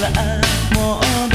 ならもう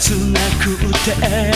切なくて